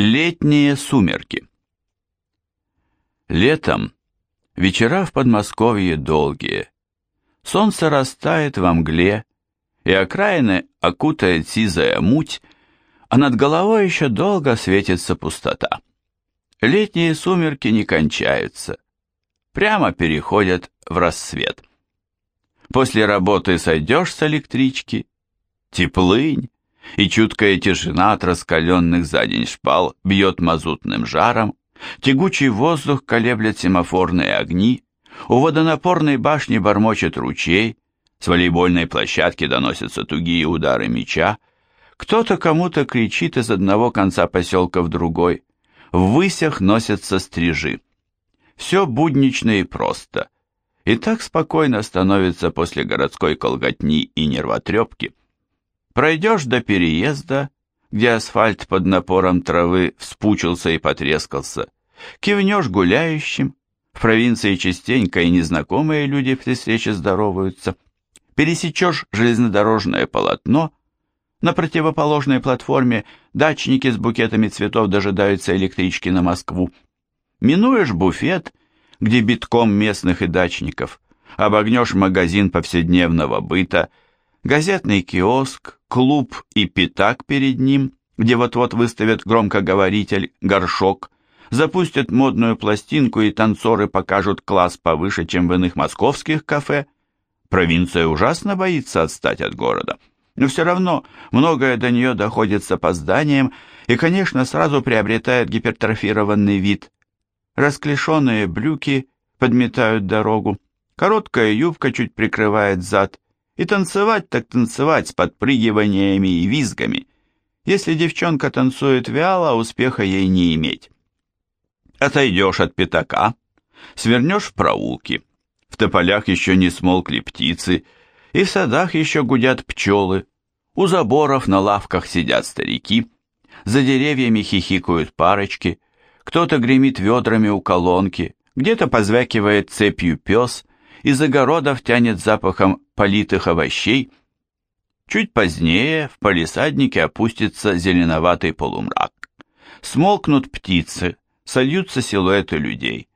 Летние сумерки. Летом вечера в Подмосковье долгие. Солнце растает во мгле, и окраины окутает сизая муть, а над головой еще долго светится пустота. Летние сумерки не кончаются, прямо переходят в рассвет. После работы сойдешь с электрички, теплынь, и чуткая тишина от раскаленных за день шпал бьет мазутным жаром, тягучий воздух колеблет семафорные огни, у водонапорной башни бормочет ручей, с волейбольной площадки доносятся тугие удары мяча, кто-то кому-то кричит из одного конца поселка в другой, в высях носятся стрижи. Все буднично и просто, и так спокойно становится после городской колготни и нервотрепки, Пройдешь до переезда, где асфальт под напором травы вспучился и потрескался, кивнешь гуляющим, в провинции частенько и незнакомые люди при встрече здороваются, пересечешь железнодорожное полотно, на противоположной платформе дачники с букетами цветов дожидаются электрички на Москву, минуешь буфет, где битком местных и дачников, обогнешь магазин повседневного быта, газетный киоск, клуб и пятак перед ним, где вот-вот выставят громкоговоритель, горшок, запустят модную пластинку и танцоры покажут класс повыше, чем в иных московских кафе. Провинция ужасно боится отстать от города, но все равно многое до нее доходит с опозданием и, конечно, сразу приобретает гипертрофированный вид. Расклешенные брюки подметают дорогу, короткая юбка чуть прикрывает зад, и танцевать так танцевать с подпрыгиваниями и визгами. Если девчонка танцует вяло, успеха ей не иметь. Отойдешь от пятака, свернешь в проулки. В тополях еще не смолкли птицы, и в садах еще гудят пчелы. У заборов на лавках сидят старики, за деревьями хихикают парочки, кто-то гремит ведрами у колонки, где-то позвякивает цепью пес, из огородов тянет запахом политых овощей. Чуть позднее в палисаднике опустится зеленоватый полумрак. Смолкнут птицы, сольются силуэты людей.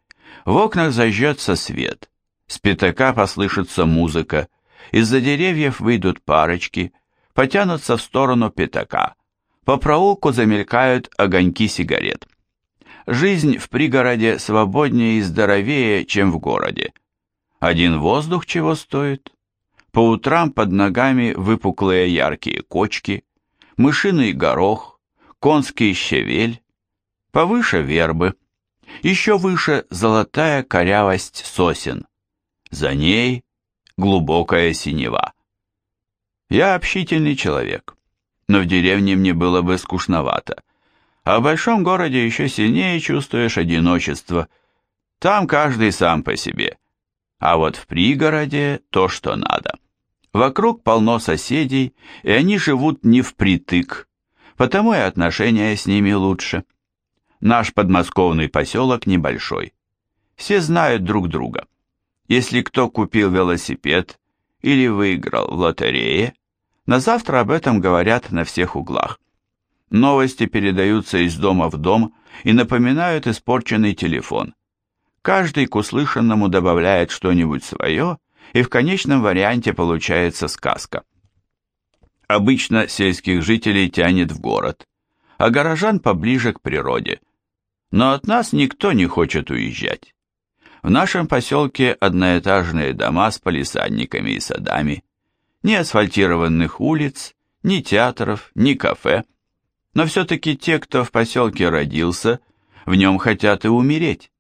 В окнах зажжется свет. С пятака послышится музыка. Из-за деревьев выйдут парочки, потянутся в сторону пятака. По проулку замелькают огоньки сигарет. Жизнь в пригороде свободнее и здоровее, чем в городе. Один воздух чего стоит? По утрам под ногами выпуклые яркие кочки, мышиный горох, конский щавель, повыше вербы, еще выше золотая корявость сосен, за ней глубокая синева. Я общительный человек, но в деревне мне было бы скучновато, а в большом городе еще сильнее чувствуешь одиночество, там каждый сам по себе – а вот в пригороде то, что надо. Вокруг полно соседей, и они живут не впритык, потому и отношения с ними лучше. Наш подмосковный поселок небольшой. Все знают друг друга. Если кто купил велосипед или выиграл в лотерее, на завтра об этом говорят на всех углах. Новости передаются из дома в дом и напоминают испорченный телефон. Каждый к услышанному добавляет что-нибудь свое, и в конечном варианте получается сказка. Обычно сельских жителей тянет в город, а горожан поближе к природе. Но от нас никто не хочет уезжать. В нашем поселке одноэтажные дома с палисадниками и садами, ни асфальтированных улиц, ни театров, ни кафе. Но все-таки те, кто в поселке родился, в нем хотят и умереть.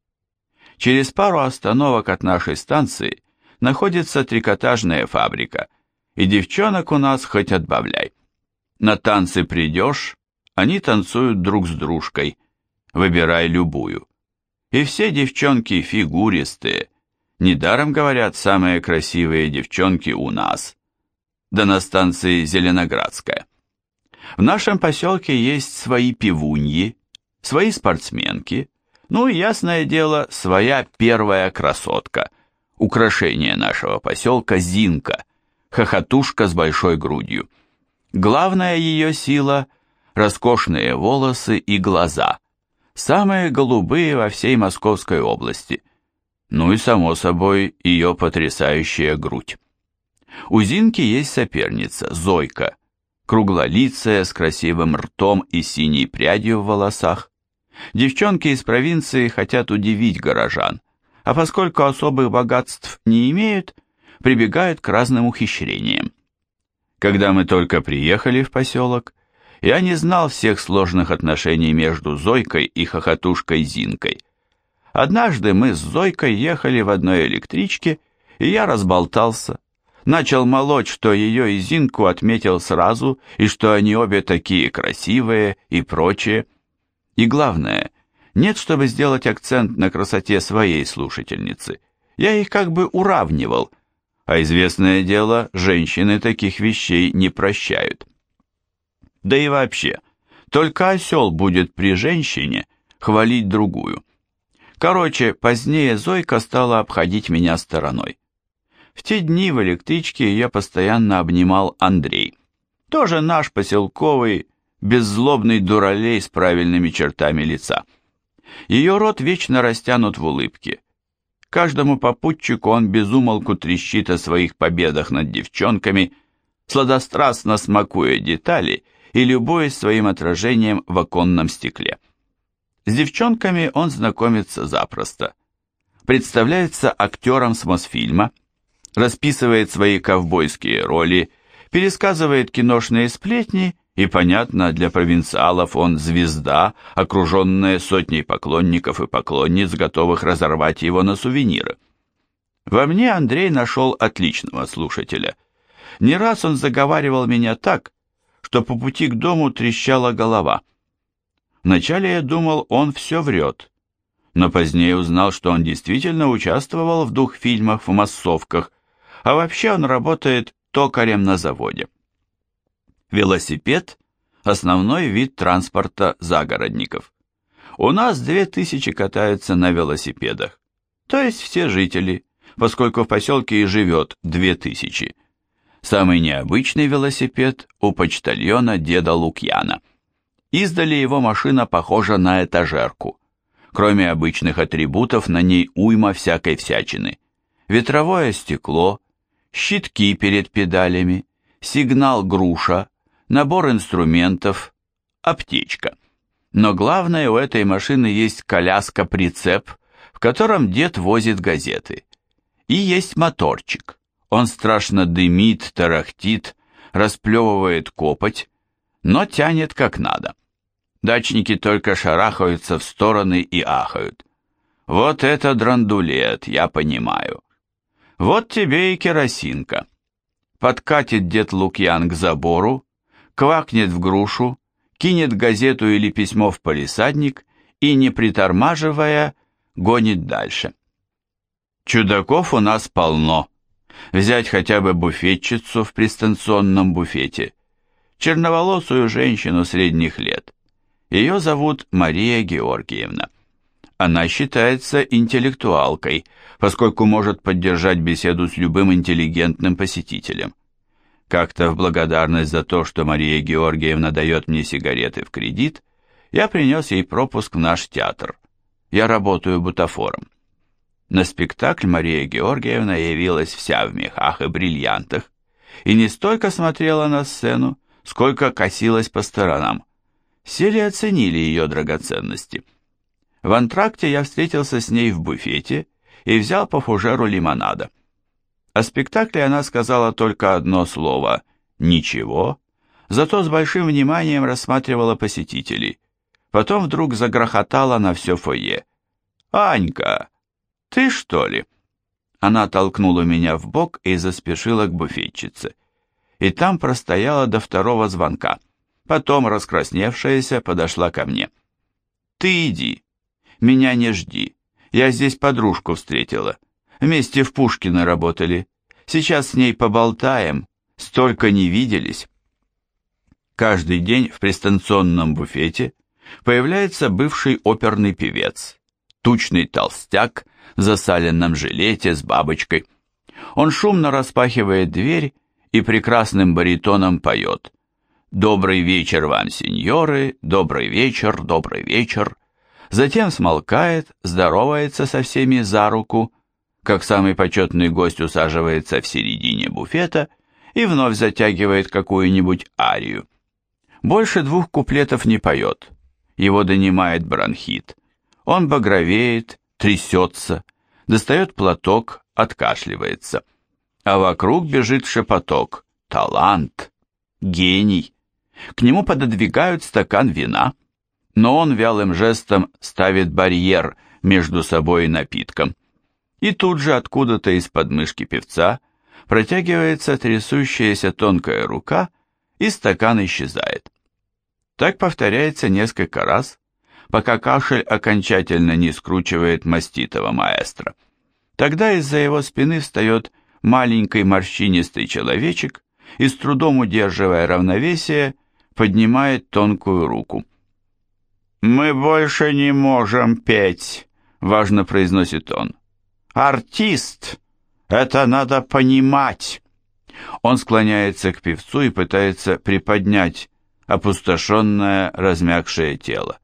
Через пару остановок от нашей станции находится трикотажная фабрика, и девчонок у нас хоть отбавляй. На танцы придешь, они танцуют друг с дружкой, выбирай любую. И все девчонки фигуристые, недаром говорят самые красивые девчонки у нас. Да на станции Зеленоградская. В нашем поселке есть свои пивуньи, свои спортсменки, ну и, ясное дело, своя первая красотка, украшение нашего поселка Зинка, хохотушка с большой грудью. Главная ее сила – роскошные волосы и глаза, самые голубые во всей Московской области, ну и, само собой, ее потрясающая грудь. У Зинки есть соперница, Зойка, круглолицая, с красивым ртом и синей прядью в волосах. Девчонки из провинции хотят удивить горожан, а поскольку особых богатств не имеют, прибегают к разным ухищрениям. Когда мы только приехали в поселок, я не знал всех сложных отношений между Зойкой и хохотушкой Зинкой. Однажды мы с Зойкой ехали в одной электричке, и я разболтался. Начал молоть, что ее и Зинку отметил сразу, и что они обе такие красивые и прочее. И главное, нет, чтобы сделать акцент на красоте своей слушательницы. Я их как бы уравнивал, а известное дело, женщины таких вещей не прощают. Да и вообще, только осел будет при женщине хвалить другую. Короче, позднее Зойка стала обходить меня стороной. В те дни в электричке ее постоянно обнимал Андрей. Тоже наш поселковый, беззлобный дуралей с правильными чертами лица. Ее рот вечно растянут в улыбке. Каждому попутчику он безумолку трещит о своих победах над девчонками, сладострастно смакуя детали и любуясь своим отражением в оконном стекле. С девчонками он знакомится запросто. Представляется актером с Мосфильма, расписывает свои ковбойские роли, пересказывает киношные сплетни, и, понятно, для провинциалов он звезда, окруженная сотней поклонников и поклонниц, готовых разорвать его на сувениры. Во мне Андрей нашел отличного слушателя. Не раз он заговаривал меня так, что по пути к дому трещала голова. Вначале я думал, он все врет, но позднее узнал, что он действительно участвовал в двух фильмах в массовках, а вообще он работает токарем на заводе. Велосипед – основной вид транспорта загородников. У нас две тысячи катаются на велосипедах, то есть все жители, поскольку в поселке и живет две тысячи. Самый необычный велосипед у почтальона деда Лукьяна. Издали его машина похожа на этажерку. Кроме обычных атрибутов, на ней уйма всякой всячины. Ветровое стекло, щитки перед педалями, сигнал груша, набор инструментов, аптечка. Но главное, у этой машины есть коляска-прицеп, в котором дед возит газеты. И есть моторчик. Он страшно дымит, тарахтит, расплевывает копоть, но тянет как надо. Дачники только шарахаются в стороны и ахают. Вот это драндулет, я понимаю. Вот тебе и керосинка. Подкатит дед Лукьян к забору, квакнет в грушу, кинет газету или письмо в полисадник и, не притормаживая, гонит дальше. Чудаков у нас полно. Взять хотя бы буфетчицу в пристанционном буфете. Черноволосую женщину средних лет. Ее зовут Мария Георгиевна. Она считается интеллектуалкой, поскольку может поддержать беседу с любым интеллигентным посетителем. Как-то в благодарность за то, что Мария Георгиевна дает мне сигареты в кредит, я принес ей пропуск в наш театр. Я работаю бутафором. На спектакль Мария Георгиевна явилась вся в мехах и бриллиантах, и не столько смотрела на сцену, сколько косилась по сторонам. Все ли оценили ее драгоценности? В антракте я встретился с ней в буфете и взял по фужеру лимонада. О спектакле она сказала только одно слово «ничего», зато с большим вниманием рассматривала посетителей. Потом вдруг загрохотала на все фойе. «Анька, ты что ли?» Она толкнула меня в бок и заспешила к буфетчице. И там простояла до второго звонка. Потом, раскрасневшаяся, подошла ко мне. «Ты иди, меня не жди. Я здесь подружку встретила. Вместе в Пушкино работали. Сейчас с ней поболтаем. Столько не виделись. Каждый день в пристанционном буфете появляется бывший оперный певец. Тучный толстяк в засаленном жилете с бабочкой. Он шумно распахивает дверь и прекрасным баритоном поет. «Добрый вечер вам, сеньоры, добрый вечер, добрый вечер». Затем смолкает, здоровается со всеми за руку, как самый почетный гость усаживается в середине буфета и вновь затягивает какую-нибудь арию. Больше двух куплетов не поет, его донимает бронхит. Он багровеет, трясется, достает платок, откашливается. А вокруг бежит шепоток. Талант, гений. К нему пододвигают стакан вина, но он вялым жестом ставит барьер между собой и напитком. И тут же откуда-то из подмышки певца протягивается трясущаяся тонкая рука, и стакан исчезает. Так повторяется несколько раз, пока кашель окончательно не скручивает маститого маэстро. Тогда из-за его спины встает маленький морщинистый человечек и, с трудом удерживая равновесие, поднимает тонкую руку. «Мы больше не можем петь», — важно произносит он. «Артист! Это надо понимать!» Он склоняется к певцу и пытается приподнять опустошенное, размягшее тело.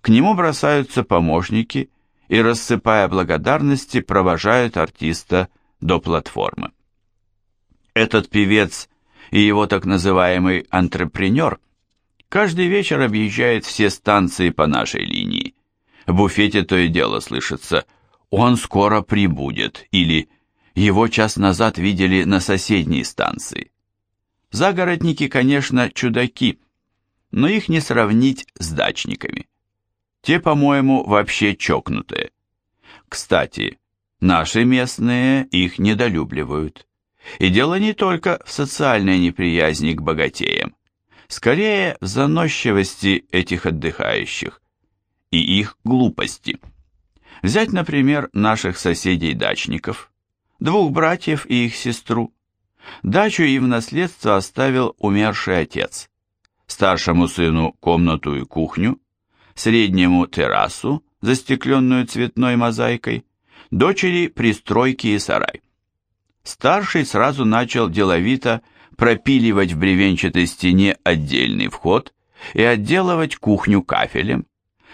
К нему бросаются помощники и, рассыпая благодарности, провожают артиста до платформы. Этот певец и его так называемый антрепренер каждый вечер объезжает все станции по нашей линии. В буфете то и дело слышится «Он скоро прибудет» или «Его час назад видели на соседней станции». Загородники, конечно, чудаки, но их не сравнить с дачниками. Те, по-моему, вообще чокнутые. Кстати, наши местные их недолюбливают. И дело не только в социальной неприязни к богатеям, скорее в заносчивости этих отдыхающих и их глупости. Взять, например, наших соседей-дачников, двух братьев и их сестру. Дачу им в наследство оставил умерший отец. Старшему сыну комнату и кухню, среднему террасу, застекленную цветной мозаикой, дочери пристройки и сарай. Старший сразу начал деловито пропиливать в бревенчатой стене отдельный вход и отделывать кухню кафелем,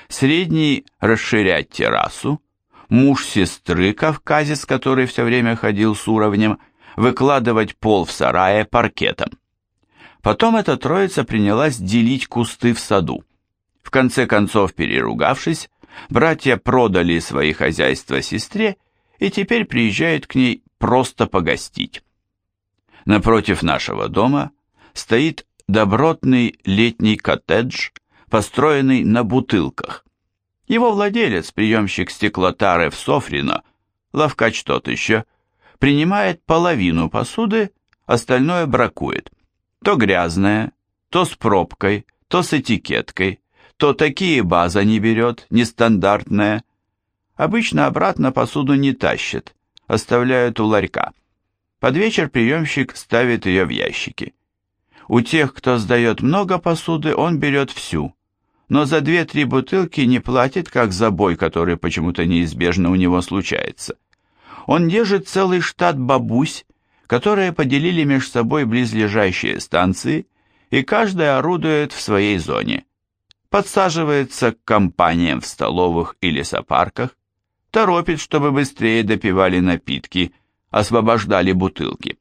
средний расширять террасу, муж сестры кавказец, который все время ходил с уровнем, выкладывать пол в сарае паркетом. Потом эта троица принялась делить кусты в саду. В конце концов, переругавшись, братья продали свои хозяйства сестре и теперь приезжают к ней просто погостить. Напротив нашего дома стоит добротный летний коттедж, построенный на бутылках. Его владелец, приемщик стеклотары в Софрино, ловкач тот еще, принимает половину посуды, остальное бракует. То грязное, то с пробкой, то с этикеткой, то такие база не берет, нестандартная. Обычно обратно посуду не тащат, оставляют у ларька. Под вечер приемщик ставит ее в ящики. У тех, кто сдает много посуды, он берет всю, но за две-три бутылки не платит, как за бой, который почему-то неизбежно у него случается. Он держит целый штат бабусь, которые поделили между собой близлежащие станции, и каждая орудует в своей зоне подсаживается к компаниям в столовых или сопарках, торопит, чтобы быстрее допивали напитки, освобождали бутылки.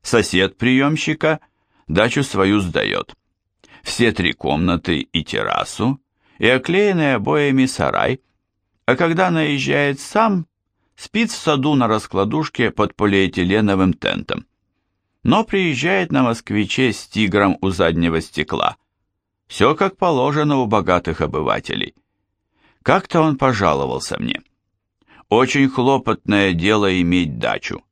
Сосед приемщика дачу свою сдает. Все три комнаты и террасу, и оклеенный обоями сарай, а когда наезжает сам, спит в саду на раскладушке под полиэтиленовым тентом. Но приезжает на москвиче с тигром у заднего стекла – все как положено у богатых обывателей. Как-то он пожаловался мне. Очень хлопотное дело иметь дачу.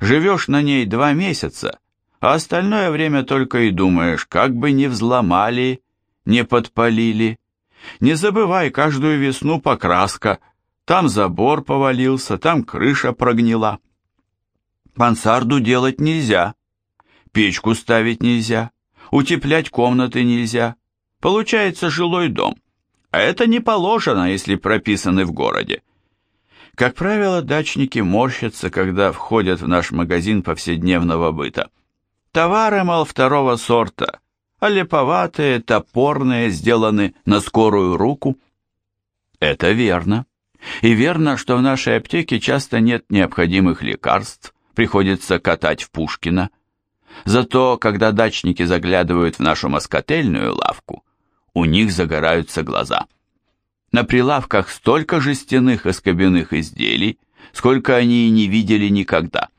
Живешь на ней два месяца, а остальное время только и думаешь, как бы не взломали, не подпалили. Не забывай, каждую весну покраска, там забор повалился, там крыша прогнила. Мансарду делать нельзя, печку ставить нельзя, утеплять комнаты нельзя, Получается жилой дом, а это не положено, если прописаны в городе. Как правило, дачники морщатся, когда входят в наш магазин повседневного быта. Товары, мол, второго сорта, а леповатые, топорные, сделаны на скорую руку. Это верно. И верно, что в нашей аптеке часто нет необходимых лекарств, приходится катать в Пушкина. Зато, когда дачники заглядывают в нашу москотельную лавку, у них загораются глаза. На прилавках столько жестяных и скобяных изделий, сколько они и не видели никогда.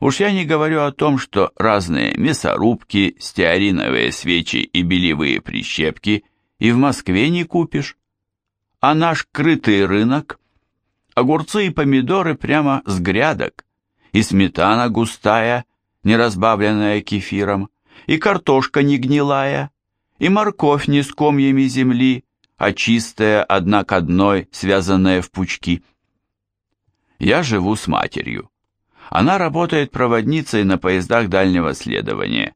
Уж я не говорю о том, что разные мясорубки, стеариновые свечи и белевые прищепки и в Москве не купишь. А наш крытый рынок, огурцы и помидоры прямо с грядок, и сметана густая, не разбавленная кефиром, и картошка не гнилая, и морковь не с комьями земли, а чистая одна к одной, связанная в пучки. Я живу с матерью. Она работает проводницей на поездах дальнего следования.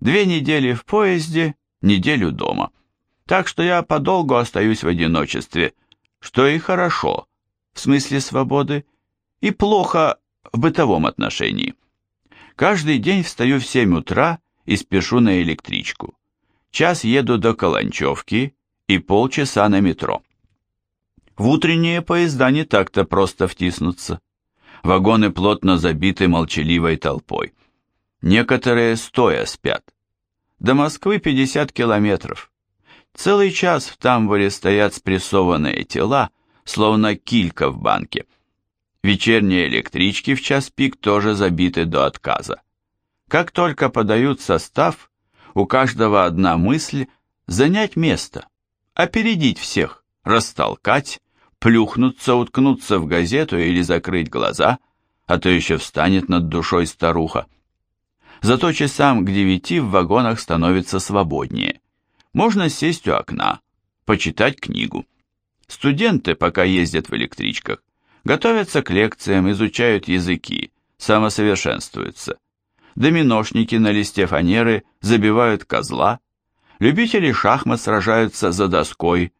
Две недели в поезде, неделю дома. Так что я подолгу остаюсь в одиночестве, что и хорошо, в смысле свободы, и плохо в бытовом отношении. Каждый день встаю в 7 утра и спешу на электричку. Час еду до Каланчевки и полчаса на метро. В утренние поезда не так-то просто втиснуться. Вагоны плотно забиты молчаливой толпой. Некоторые стоя спят. До Москвы 50 километров. Целый час в тамбуре стоят спрессованные тела, словно килька в банке. Вечерние электрички в час пик тоже забиты до отказа. Как только подают состав, у каждого одна мысль – занять место, опередить всех, растолкать, плюхнуться, уткнуться в газету или закрыть глаза, а то еще встанет над душой старуха. Зато часам к девяти в вагонах становится свободнее. Можно сесть у окна, почитать книгу. Студенты, пока ездят в электричках, готовятся к лекциям, изучают языки, самосовершенствуются. Доминошники на листе фанеры забивают козла, любители шахмат сражаются за доской,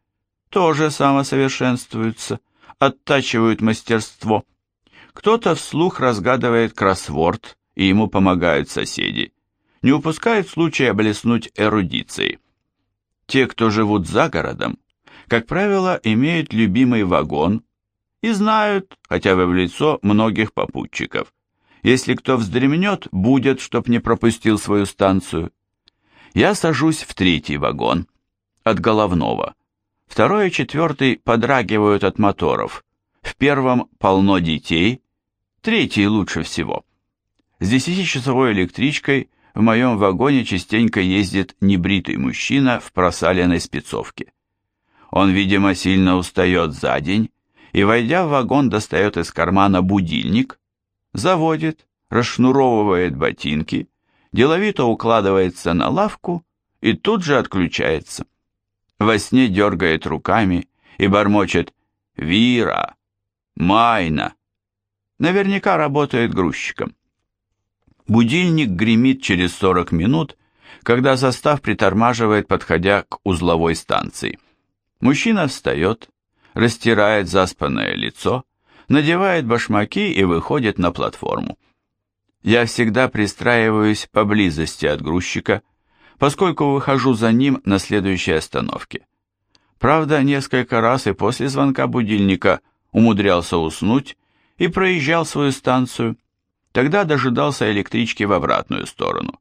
тоже самосовершенствуются, оттачивают мастерство. Кто-то вслух разгадывает кроссворд, и ему помогают соседи. Не упускают случая блеснуть эрудицией. Те, кто живут за городом, как правило, имеют любимый вагон и знают, хотя бы в лицо, многих попутчиков. Если кто вздремнет, будет, чтоб не пропустил свою станцию. Я сажусь в третий вагон, от головного. Второй и четвертый подрагивают от моторов. В первом полно детей, третий лучше всего. С десятичасовой электричкой в моем вагоне частенько ездит небритый мужчина в просаленной спецовке. Он, видимо, сильно устает за день и, войдя в вагон, достает из кармана будильник, заводит, расшнуровывает ботинки, деловито укладывается на лавку и тут же отключается во сне дергает руками и бормочет «Вира! Майна!» Наверняка работает грузчиком. Будильник гремит через 40 минут, когда состав притормаживает, подходя к узловой станции. Мужчина встает, растирает заспанное лицо, надевает башмаки и выходит на платформу. Я всегда пристраиваюсь поблизости от грузчика, поскольку выхожу за ним на следующей остановке. Правда, несколько раз и после звонка будильника умудрялся уснуть и проезжал свою станцию. Тогда дожидался электрички в обратную сторону.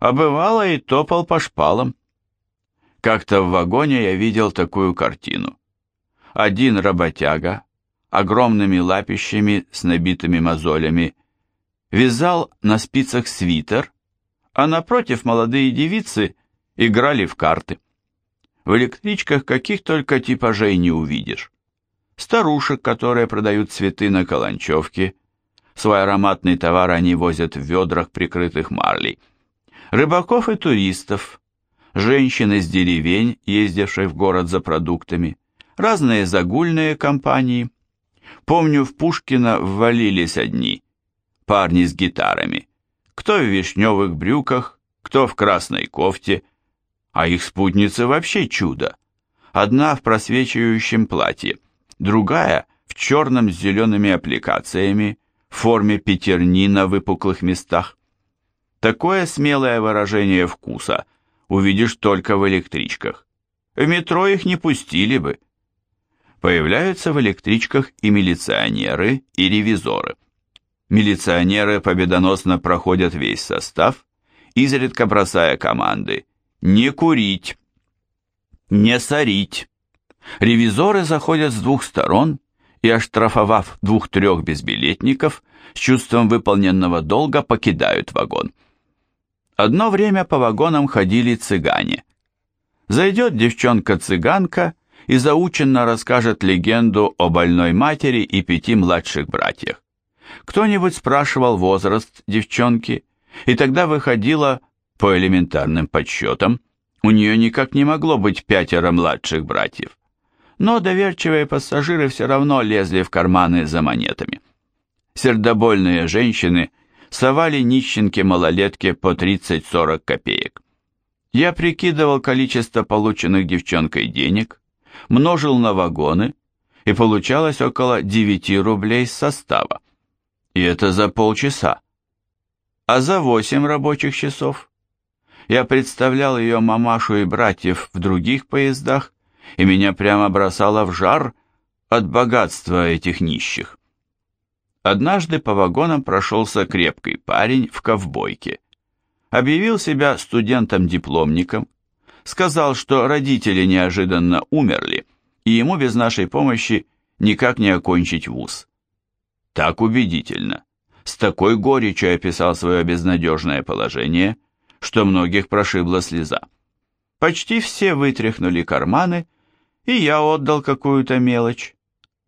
А бывало и топал по шпалам. Как-то в вагоне я видел такую картину. Один работяга, огромными лапищами с набитыми мозолями, вязал на спицах свитер, а напротив молодые девицы играли в карты. В электричках каких только типажей не увидишь. Старушек, которые продают цветы на Каланчевке, свой ароматный товар они возят в ведрах, прикрытых марлей. Рыбаков и туристов, женщин из деревень, ездивших в город за продуктами, разные загульные компании. Помню, в Пушкино ввалились одни, парни с гитарами кто в вишневых брюках, кто в красной кофте, а их спутница вообще чудо. Одна в просвечивающем платье, другая в черном с зелеными аппликациями, в форме пятерни на выпуклых местах. Такое смелое выражение вкуса увидишь только в электричках. В метро их не пустили бы. Появляются в электричках и милиционеры, и ревизоры. Милиционеры победоносно проходят весь состав, изредка бросая команды «не курить», «не сорить». Ревизоры заходят с двух сторон и, оштрафовав двух-трех безбилетников, с чувством выполненного долга покидают вагон. Одно время по вагонам ходили цыгане. Зайдет девчонка-цыганка и заученно расскажет легенду о больной матери и пяти младших братьях. Кто-нибудь спрашивал возраст девчонки, и тогда выходило, по элементарным подсчетам, у нее никак не могло быть пятеро младших братьев. Но доверчивые пассажиры все равно лезли в карманы за монетами. Сердобольные женщины совали нищенке-малолетке по 30-40 копеек. Я прикидывал количество полученных девчонкой денег, множил на вагоны, и получалось около 9 рублей с состава. И это за полчаса. А за 8 рабочих часов? Я представлял ее мамашу и братьев в других поездах, и меня прямо бросало в жар от богатства этих нищих. Однажды по вагонам прошелся крепкий парень в ковбойке. Объявил себя студентом-дипломником, сказал, что родители неожиданно умерли, и ему без нашей помощи никак не окончить вуз. Так убедительно, с такой горечью описал свое безнадежное положение, что многих прошибла слеза. Почти все вытряхнули карманы, и я отдал какую-то мелочь.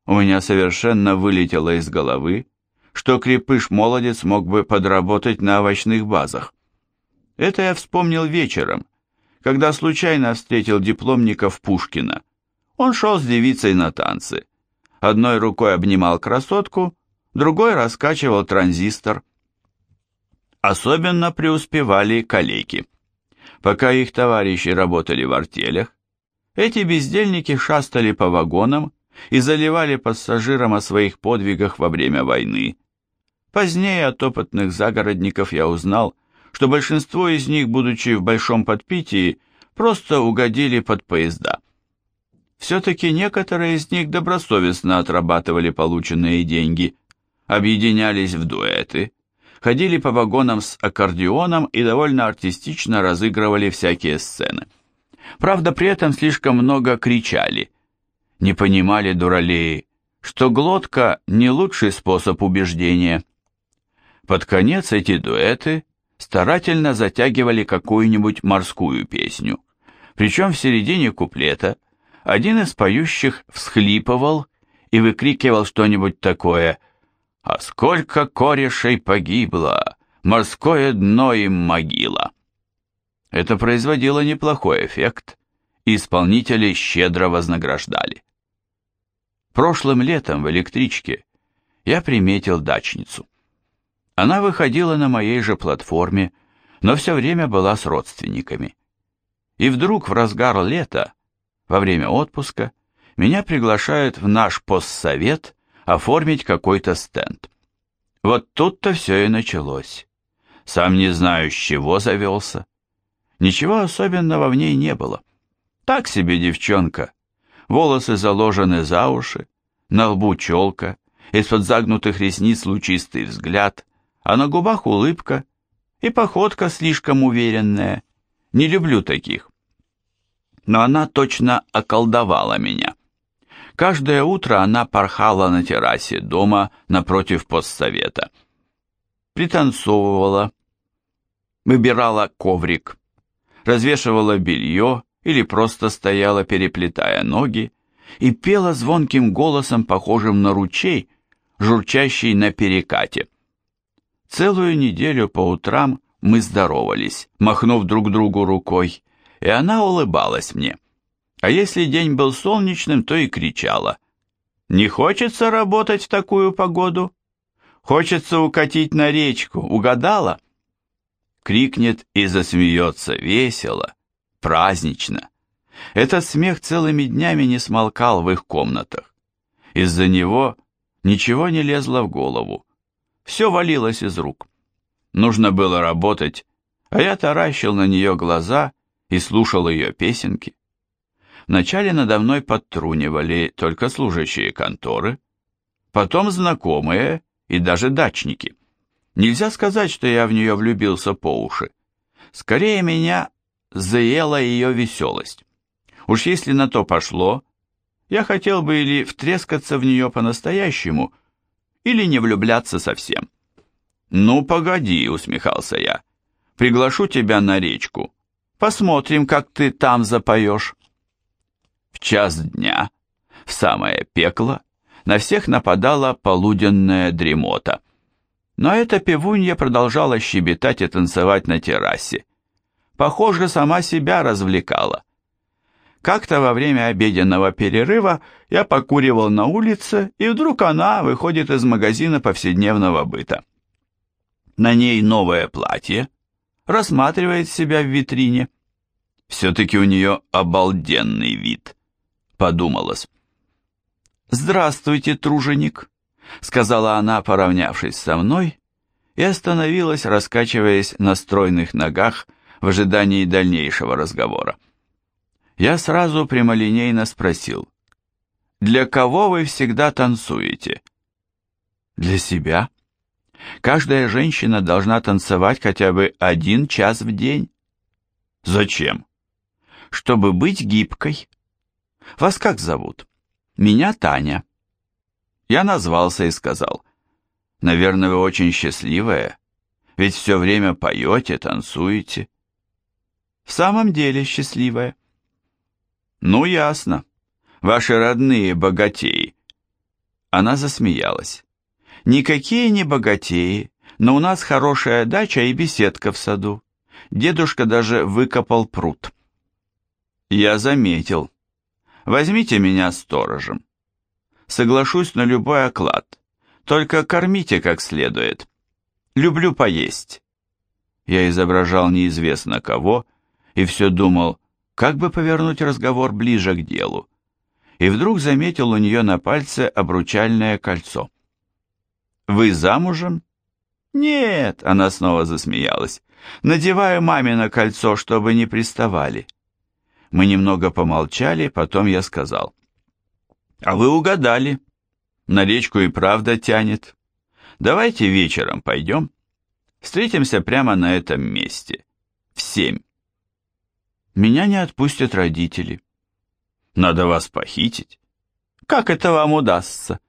У меня совершенно вылетело из головы, что крепыш-молодец мог бы подработать на овощных базах. Это я вспомнил вечером, когда случайно встретил дипломников Пушкина. Он шел с девицей на танцы. Одной рукой обнимал красотку, другой раскачивал транзистор. Особенно преуспевали калеки. Пока их товарищи работали в артелях, эти бездельники шастали по вагонам и заливали пассажирам о своих подвигах во время войны. Позднее от опытных загородников я узнал, что большинство из них, будучи в большом подпитии, просто угодили под поезда. Все-таки некоторые из них добросовестно отрабатывали полученные деньги, объединялись в дуэты, ходили по вагонам с аккордеоном и довольно артистично разыгрывали всякие сцены. Правда, при этом слишком много кричали – не понимали дуралеи, что глотка не лучший способ убеждения. Под конец эти дуэты старательно затягивали какую-нибудь морскую песню, причем в середине куплета один из поющих всхлипывал и выкрикивал что-нибудь такое «А сколько корешей погибло! Морское дно им могила!» Это производило неплохой эффект, и исполнители щедро вознаграждали. Прошлым летом в электричке я приметил дачницу. Она выходила на моей же платформе, но все время была с родственниками. И вдруг в разгар лета, во время отпуска, меня приглашают в наш постсовет оформить какой-то стенд. Вот тут-то все и началось. Сам не знаю, с чего завелся. Ничего особенного в ней не было. Так себе девчонка, волосы заложены за уши, на лбу челка, из-под загнутых ресниц лучистый взгляд, а на губах улыбка и походка слишком уверенная. Не люблю таких. Но она точно околдовала меня. Каждое утро она порхала на террасе дома напротив постсовета. Пританцовывала, выбирала коврик, развешивала белье или просто стояла, переплетая ноги, и пела звонким голосом, похожим на ручей, журчащий на перекате. Целую неделю по утрам мы здоровались, махнув друг другу рукой, и она улыбалась мне. А если день был солнечным, то и кричала. «Не хочется работать в такую погоду? Хочется укатить на речку, угадала?» Крикнет и засмеется весело, празднично. Этот смех целыми днями не смолкал в их комнатах. Из-за него ничего не лезло в голову. Все валилось из рук. Нужно было работать, а я таращил на нее глаза и слушал ее песенки. Вначале надо мной подтрунивали только служащие конторы, потом знакомые и даже дачники. Нельзя сказать, что я в нее влюбился по уши. Скорее меня заела ее веселость. Уж если на то пошло, я хотел бы или втрескаться в нее по-настоящему, или не влюбляться совсем. «Ну, погоди», — усмехался я, — «приглашу тебя на речку. Посмотрим, как ты там запоешь». В час дня, в самое пекло, на всех нападала полуденная дремота. Но эта певунья продолжала щебетать и танцевать на террасе. Похоже, сама себя развлекала. Как-то во время обеденного перерыва я покуривал на улице, и вдруг она выходит из магазина повседневного быта. На ней новое платье, рассматривает себя в витрине. Все-таки у нее обалденный вид, подумалось. «Здравствуйте, труженик», — сказала она, поравнявшись со мной, и остановилась, раскачиваясь на стройных ногах в ожидании дальнейшего разговора. Я сразу прямолинейно спросил, «Для кого вы всегда танцуете?» «Для себя. Каждая женщина должна танцевать хотя бы один час в день». «Зачем?» «Чтобы быть гибкой». «Вас как зовут?» «Меня Таня». Я назвался и сказал, «Наверное, вы очень счастливая, ведь все время поете, танцуете». «В самом деле счастливая». «Ну, ясно. Ваши родные богатеи». Она засмеялась. «Никакие не богатеи, но у нас хорошая дача и беседка в саду. Дедушка даже выкопал пруд». «Я заметил. Возьмите меня сторожем. Соглашусь на любой оклад. Только кормите как следует. Люблю поесть». Я изображал неизвестно кого и все думал, как бы повернуть разговор ближе к делу, и вдруг заметил у нее на пальце обручальное кольцо. «Вы замужем?» «Нет», — она снова засмеялась, — «надеваю мамино кольцо, чтобы не приставали». Мы немного помолчали, потом я сказал. «А вы угадали. На речку и правда тянет. Давайте вечером пойдем. Встретимся прямо на этом месте. В семь». Меня не отпустят родители. Надо вас похитить. Как это вам удастся?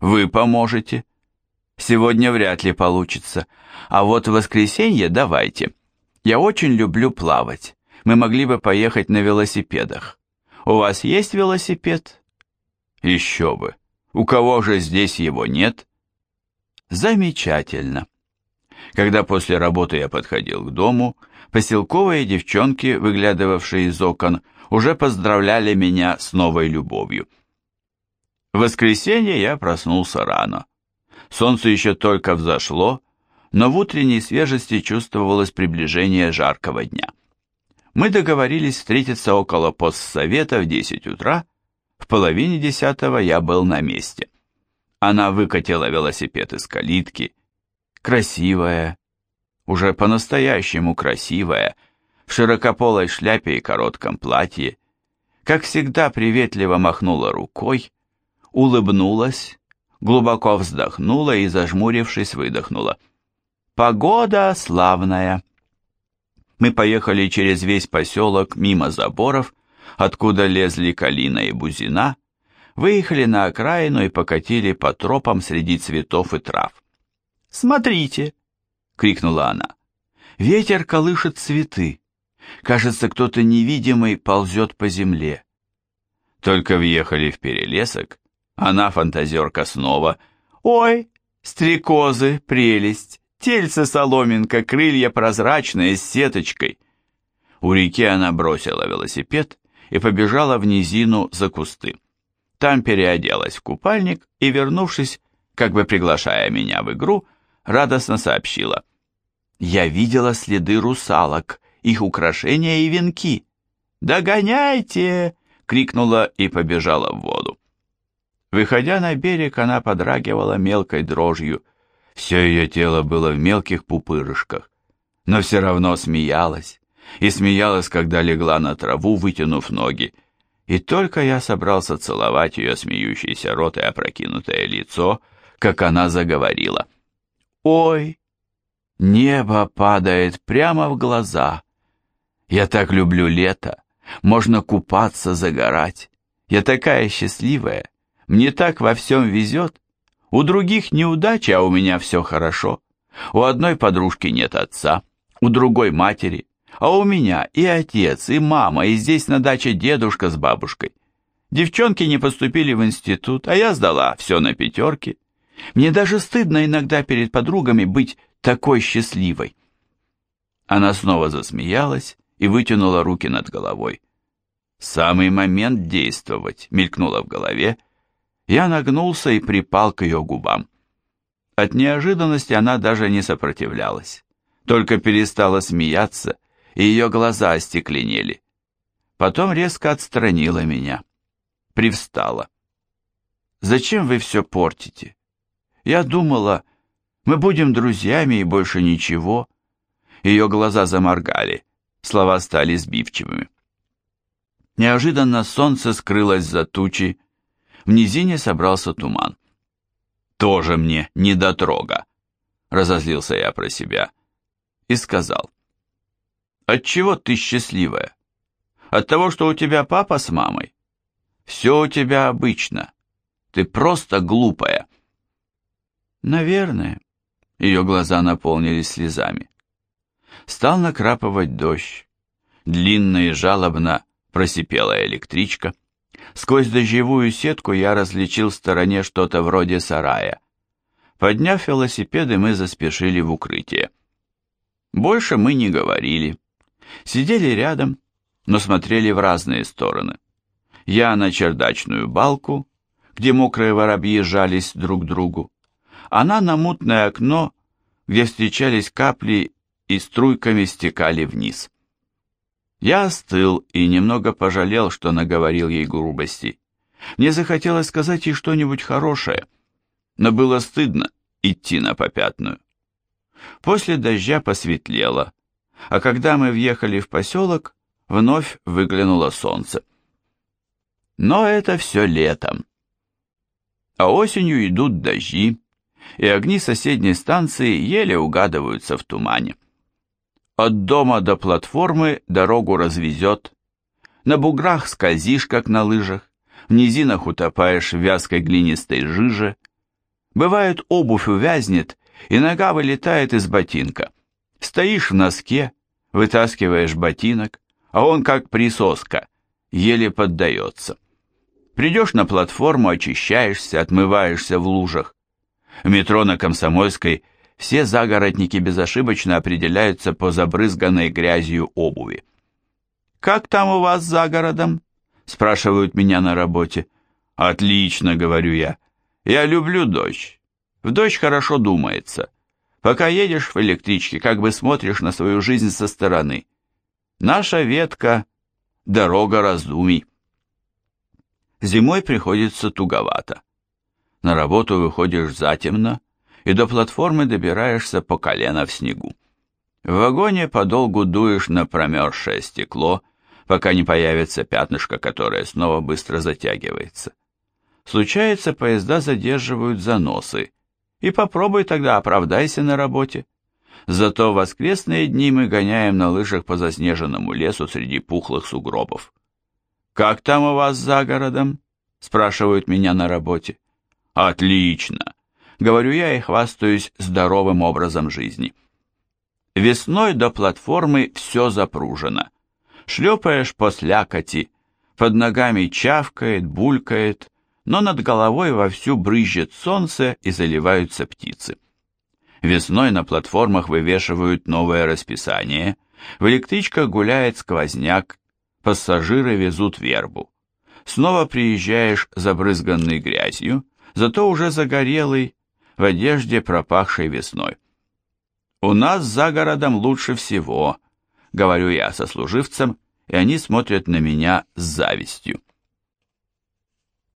Вы поможете. Сегодня вряд ли получится. А вот в воскресенье давайте. Я очень люблю плавать. Мы могли бы поехать на велосипедах. У вас есть велосипед? Еще бы. У кого же здесь его нет? Замечательно. Когда после работы я подходил к дому, поселковые девчонки, выглядывавшие из окон, уже поздравляли меня с новой любовью. В воскресенье я проснулся рано. Солнце еще только взошло, но в утренней свежести чувствовалось приближение жаркого дня. Мы договорились встретиться около постсовета в 10 утра, в половине десятого я был на месте. Она выкатила велосипед из калитки, красивая, уже по-настоящему красивая, в широкополой шляпе и коротком платье, как всегда приветливо махнула рукой, улыбнулась, глубоко вздохнула и, зажмурившись, выдохнула. «Погода славная!» Мы поехали через весь поселок мимо заборов, откуда лезли Калина и Бузина, выехали на окраину и покатили по тропам среди цветов и трав. «Смотрите!» — крикнула она. «Ветер колышет цветы. Кажется, кто-то невидимый ползет по земле». Только въехали в перелесок, она, фантазерка, снова. «Ой, стрекозы, прелесть! Тельце соломинка, крылья прозрачные, с сеточкой!» У реки она бросила велосипед и побежала в низину за кусты. Там переоделась в купальник и, вернувшись, как бы приглашая меня в игру, радостно сообщила. «Я видела следы русалок, их украшения и венки. Догоняйте!» — крикнула и побежала в воду. Выходя на берег, она подрагивала мелкой дрожью. Все ее тело было в мелких пупырышках, но все равно смеялась, и смеялась, когда легла на траву, вытянув ноги. И только я собрался целовать ее смеющийся рот и опрокинутое лицо, как она заговорила. «Ой, небо падает прямо в глаза. Я так люблю лето, можно купаться, загорать. Я такая счастливая, мне так во всем везет. У других неудачи, а у меня все хорошо. У одной подружки нет отца, у другой матери, а у меня и отец, и мама, и здесь на даче дедушка с бабушкой. Девчонки не поступили в институт, а я сдала все на пятерки. Мне даже стыдно иногда перед подругами быть такой счастливой. Она снова засмеялась и вытянула руки над головой. Самый момент действовать мелькнуло в голове. Я нагнулся и припал к ее губам. От неожиданности она даже не сопротивлялась, только перестала смеяться, и ее глаза остекленели. Потом резко отстранила меня, привстала. «Зачем вы все портите? Я думала, мы будем друзьями и больше ничего». Ее глаза заморгали, слова стали сбивчивыми. Неожиданно солнце скрылось за тучи, в низине собрался туман. «Тоже мне недотрога!» — разозлился я про себя и сказал. «Отчего ты счастливая? От того, что у тебя папа с мамой? Все у тебя обычно. Ты просто глупая». «Наверное». Ее глаза наполнились слезами. Стал накрапывать дождь. Длинно и жалобно просипела электричка. Сквозь дождевую сетку я различил в стороне что-то вроде сарая. Подняв велосипеды, мы заспешили в укрытие. Больше мы не говорили. Сидели рядом, но смотрели в разные стороны. Я на чердачную балку, где мокрые воробьи жались друг к другу. Она на мутное окно, где встречались капли и струйками стекали вниз. Я остыл и немного пожалел, что наговорил ей грубости. Мне захотелось сказать ей что-нибудь хорошее, но было стыдно идти на попятную. После дождя посветлело, а когда мы въехали в поселок, вновь выглянуло солнце. Но это все летом. А осенью идут дожди, и огни соседней станции еле угадываются в тумане. От дома до платформы дорогу развезет. На буграх скользишь, как на лыжах, в низинах утопаешь в вязкой глинистой жиже. Бывает, обувь увязнет, и нога вылетает из ботинка. Стоишь в носке, вытаскиваешь ботинок, а он как присоска, еле поддается. Придешь на платформу, очищаешься, отмываешься в лужах. В метро на Комсомольской – все загородники безошибочно определяются по забрызганной грязью обуви. «Как там у вас за городом?» – спрашивают меня на работе. «Отлично», – говорю я. «Я люблю дождь. В дождь хорошо думается. Пока едешь в электричке, как бы смотришь на свою жизнь со стороны. Наша ветка – дорога раздумий». Зимой приходится туговато. На работу выходишь затемно, и до платформы добираешься по колено в снегу. В вагоне подолгу дуешь на промерзшее стекло, пока не появится пятнышко, которое снова быстро затягивается. Случается, поезда задерживают заносы, и попробуй тогда оправдайся на работе. Зато в воскресные дни мы гоняем на лыжах по заснеженному лесу среди пухлых сугробов. «Как там у вас за городом?» – спрашивают меня на работе. «Отлично! Говорю я и хвастаюсь здоровым образом жизни. Весной до платформы все запружено. Шлепаешь по слякоти, под ногами чавкает, булькает, но над головой вовсю брызжет солнце и заливаются птицы. Весной на платформах вывешивают новое расписание, в электричках гуляет сквозняк, пассажиры везут вербу. Снова приезжаешь забрызганный грязью, зато уже загорелый, в одежде, пропахшей весной. «У нас за городом лучше всего», — говорю я сослуживцам, и они смотрят на меня с завистью.